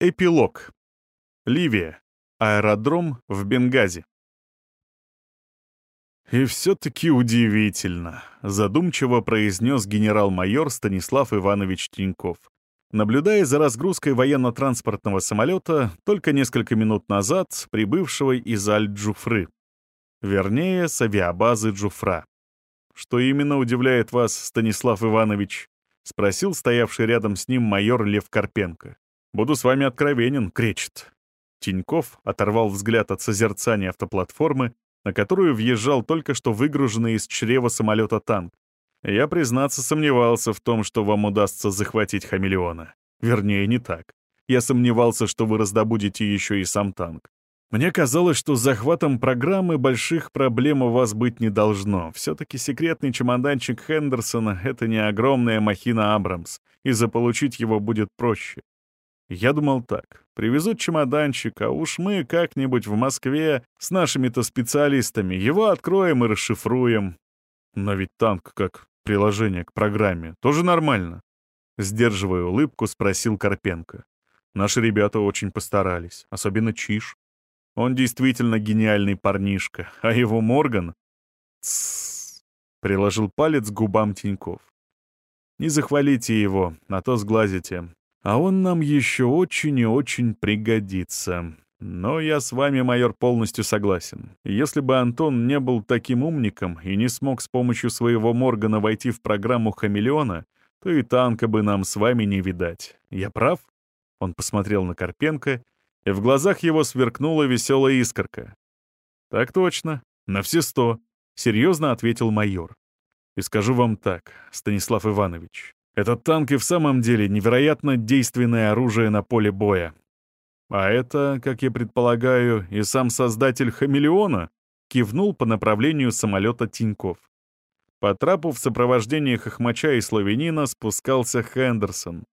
Эпилог. Ливия. Аэродром в Бенгази. «И все-таки удивительно», — задумчиво произнес генерал-майор Станислав Иванович Тиньков. Наблюдая за разгрузкой военно-транспортного самолета, только несколько минут назад прибывшего из Аль-Джуфры. Вернее, с авиабазы Джуфра. «Что именно удивляет вас, Станислав Иванович?» — спросил стоявший рядом с ним майор Лев Карпенко. «Буду с вами откровенен, кречет». Тиньков оторвал взгляд от созерцания автоплатформы, на которую въезжал только что выгруженный из чрева самолета танк. Я, признаться, сомневался в том, что вам удастся захватить хамелеона. Вернее, не так. Я сомневался, что вы раздобудете еще и сам танк. Мне казалось, что с захватом программы больших проблем у вас быть не должно. Все-таки секретный чемоданчик Хендерсона — это не огромная махина Абрамс, и заполучить его будет проще. Я думал так. Привезут чемоданчик, а уж мы как-нибудь в Москве с нашими-то специалистами его откроем и расшифруем. Но ведь танк как приложение к программе тоже нормально. Сдерживая улыбку, спросил Карпенко. Наши ребята очень постарались, особенно Чиш. Он действительно гениальный парнишка, а его Морган... Тссс. Приложил палец к губам Тиньков. Не захвалите его, а то сглазите. А он нам еще очень и очень пригодится. Но я с вами, майор, полностью согласен. Если бы Антон не был таким умником и не смог с помощью своего Моргана войти в программу «Хамелеона», то и танка бы нам с вами не видать. Я прав?» Он посмотрел на Карпенко, и в глазах его сверкнула веселая искорка. «Так точно, на все сто», — серьезно ответил майор. «И скажу вам так, Станислав Иванович, этот танк и в самом деле невероятно действенное оружие на поле боя. А это, как я предполагаю, и сам создатель «Хамелеона» кивнул по направлению самолета Тиньков. По трапу в сопровождении хохмача и славянина спускался Хендерсон.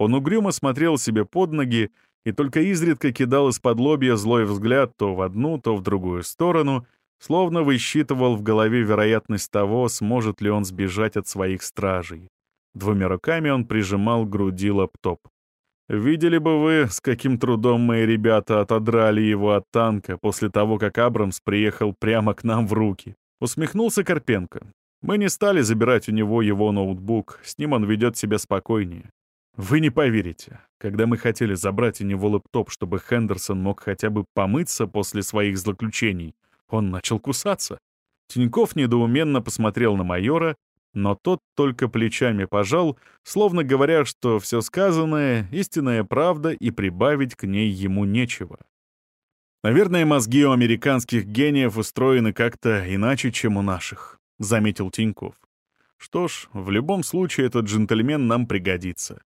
Он угрюмо смотрел себе под ноги и только изредка кидал из-под лобья злой взгляд то в одну, то в другую сторону, словно высчитывал в голове вероятность того, сможет ли он сбежать от своих стражей. Двумя руками он прижимал к груди лаптоп. «Видели бы вы, с каким трудом мои ребята отодрали его от танка после того, как Абрамс приехал прямо к нам в руки». Усмехнулся Карпенко. «Мы не стали забирать у него его ноутбук, с ним он ведет себя спокойнее. Вы не поверите, когда мы хотели забрать у него лэптоп, чтобы Хендерсон мог хотя бы помыться после своих злоключений, он начал кусаться. Тиньков недоуменно посмотрел на майора, но тот только плечами пожал, словно говоря, что все сказанное — истинная правда, и прибавить к ней ему нечего. «Наверное, мозги у американских гениев устроены как-то иначе, чем у наших», — заметил Тиньков. «Что ж, в любом случае этот джентльмен нам пригодится.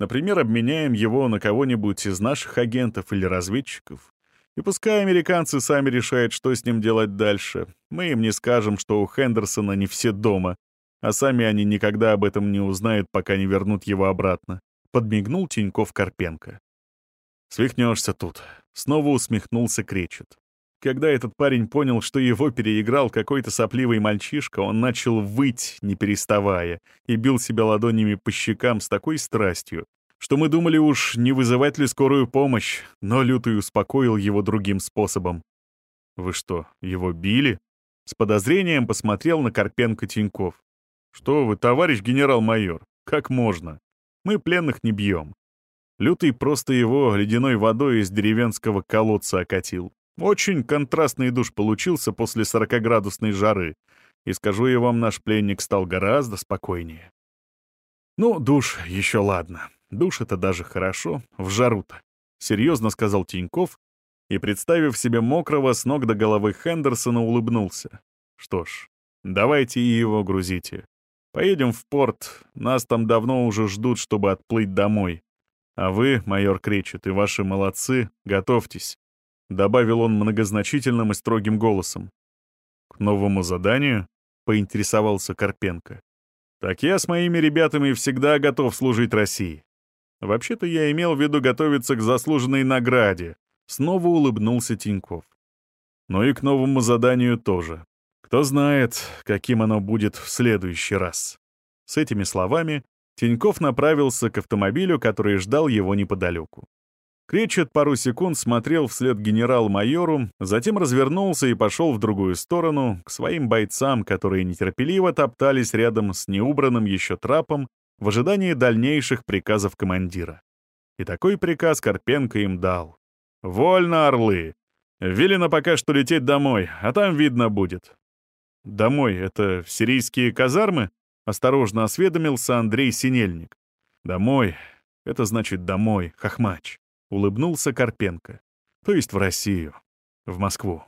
Например, обменяем его на кого-нибудь из наших агентов или разведчиков. И пускай американцы сами решают, что с ним делать дальше. Мы им не скажем, что у Хендерсона не все дома, а сами они никогда об этом не узнают, пока не вернут его обратно», — подмигнул Тиньков Карпенко. «Свихнешься тут», — снова усмехнулся Кречет. Когда этот парень понял, что его переиграл какой-то сопливый мальчишка, он начал выть, не переставая, и бил себя ладонями по щекам с такой страстью, что мы думали уж, не вызывать ли скорую помощь, но Лютый успокоил его другим способом. «Вы что, его били?» С подозрением посмотрел на Карпенко Тиньков. «Что вы, товарищ генерал-майор, как можно? Мы пленных не бьем». Лютый просто его ледяной водой из деревенского колодца окатил. Очень контрастный душ получился после 40-градусной жары. И скажу я вам, наш пленник стал гораздо спокойнее. Ну, душ еще ладно. Душ — это даже хорошо, в жару-то. Серьезно сказал Тиньков и, представив себе мокрого с ног до головы Хендерсона, улыбнулся. Что ж, давайте и его грузите. Поедем в порт, нас там давно уже ждут, чтобы отплыть домой. А вы, майор Кречет, и ваши молодцы, готовьтесь», — добавил он многозначительным и строгим голосом. «К новому заданию?» — поинтересовался Карпенко. «Так я с моими ребятами всегда готов служить России. Вообще-то я имел в виду готовиться к заслуженной награде», — снова улыбнулся Тиньков. «Ну и к новому заданию тоже. Кто знает, каким оно будет в следующий раз. С этими словами Тиньков направился к автомобилю, который ждал его неподалеку. Кречет пару секунд смотрел вслед генерал-майору, затем развернулся и пошел в другую сторону, к своим бойцам, которые нетерпеливо топтались рядом с неубранным еще трапом в ожидании дальнейших приказов командира. И такой приказ Карпенко им дал. «Вольно, орлы! Велено пока что лететь домой, а там видно будет». «Домой — это в сирийские казармы?» — осторожно осведомился Андрей Синельник. «Домой — это значит домой, Хохмач», — улыбнулся Карпенко. «То есть в Россию, в Москву».